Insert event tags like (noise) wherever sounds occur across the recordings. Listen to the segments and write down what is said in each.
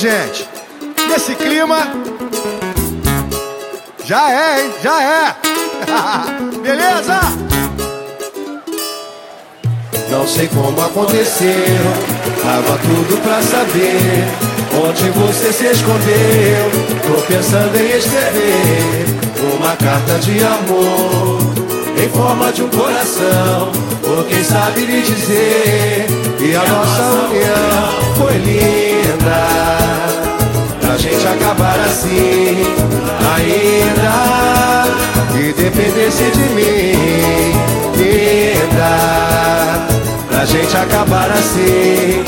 gente? Nesse clima. Já é, hein? Já é. (laughs) Beleza? Não sei como aconteceu, tava tudo pra saber onde você se escondeu. Tô pensando em escrever uma carta de amor em forma de um coração. Ou quem sabe lhe dizer que a nossa união foi linda. Pra gente acabar assim, ainda que dependesse de mim, linda. Pra gente acabar assim,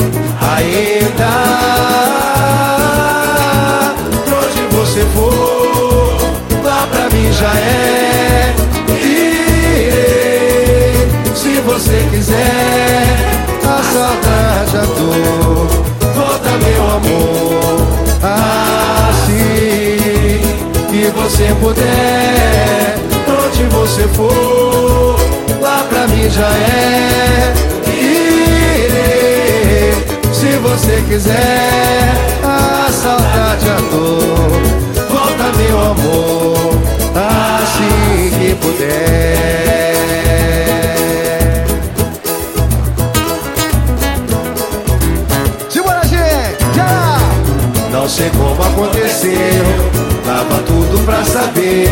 ainda. Pra onde você for, lá pra mim já é. Você puder. Onde você for, lá pra mim já é. Irei, se você quiser, a saudade, a dor. Volta, meu amor, assim que puder. Segura, gente. Já. Não sei como aconteceu, tava tudo pra saber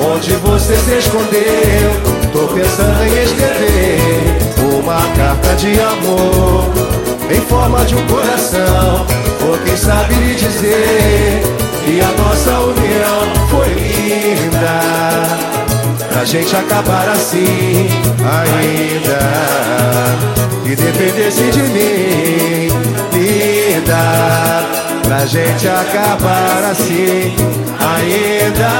onde você se escondeu. Tô pensando em escrever uma carta de amor em forma de um coração. Ou quem sabe lhe dizer que a nossa união foi linda. Pra gente acabar assim, ainda que dependesse de Pra gente acabar assim, ainda.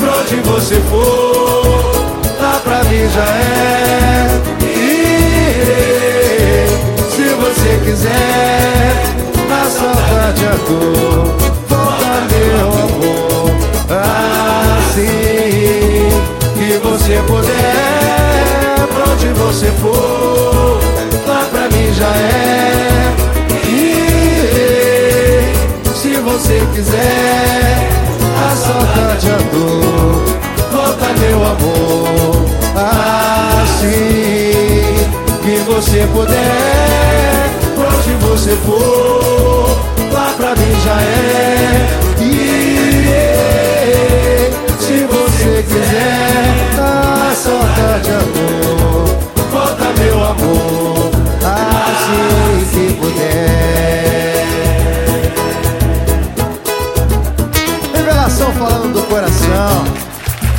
Pra onde você for, lá pra mim já é. Irei, se você quiser, a saudade, a dor, volta meu amor, assim que você puder, pra onde você for, amor, assim que você puder, onde você for,